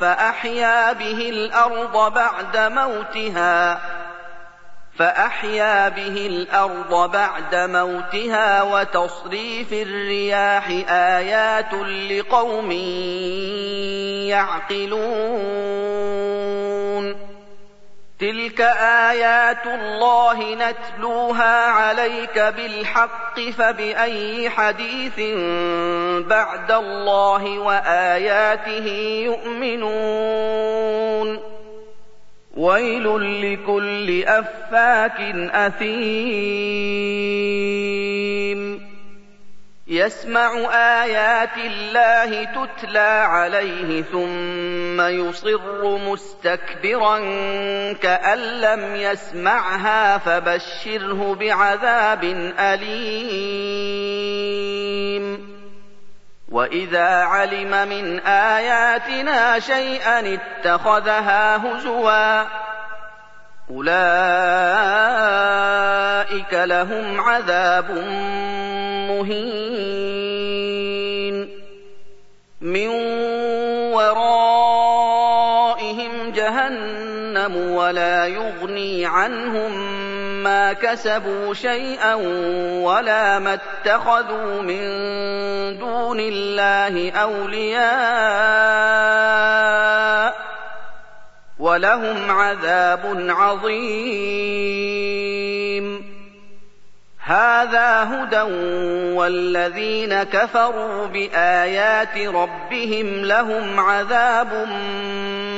فأحيا به الأرض بعد موتها فأحيا به الأرض بعد موتها وتصريف الرياح آيات لقوم يعقلون. تلك آيات الله نتلوها عليك بالحق فبأي حديث بعد الله وآياته يؤمنون ويل لكل أفاك أثيم يسمع آيات الله تتلى عليه ثم يصر مستكبرا كأن لم يسمعها فبشره بعذاب أليم. وإذا علم من آياتنا شيئا اتخذها هزوا أولئك لهم عذاب مهين. ولا يغني عنهم ما كسبوا شيئا ولا ما اتخذوا من دون الله أولياء ولهم عذاب عظيم هذا هدى والذين كفروا بآيات ربهم لهم عذاب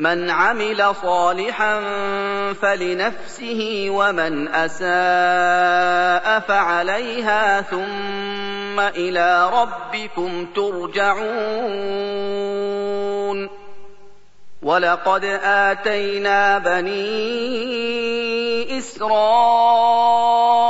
من عمل صالحا فلنفسه ومن أساء فعليها ثم إلى ربكم ترجعون. ولقد آتينا بني إسرائيل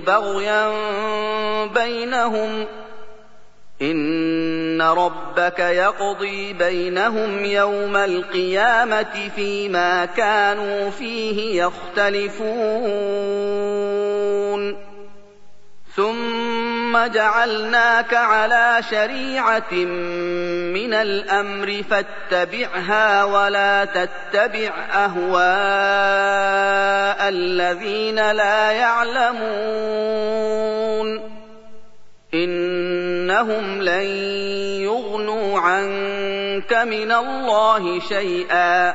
بغيا بينهم ان ربك يقضي بينهم يوم القيامه فيما كانوا فيه يختلفون ثم ثم جعلناك على شريعة من الأمر فاتبعها ولا تتبع أهواء الذين لا يعلمون. إنهم لن يغنوا عنك من الله شيئا.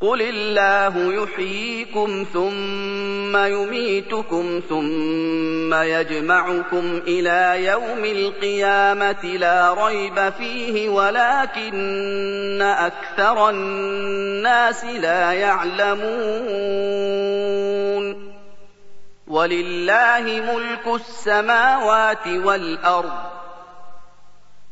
قل الله يحييكم ثم يميتكم ثم يجمعكم إلى يوم القيامة لا ريب فيه ولكن أكثر الناس لا يعلمون ولله ملك السماوات والأرض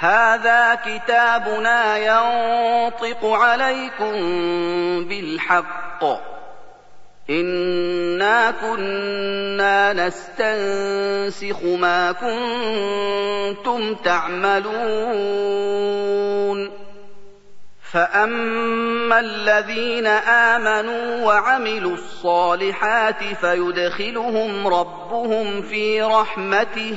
هذا كتابنا ينطق عليكم بالحق إنا كنا نستنسخ ما كنتم تعملون فأما الذين آمنوا وعملوا الصالحات فيدخلهم ربهم في رحمته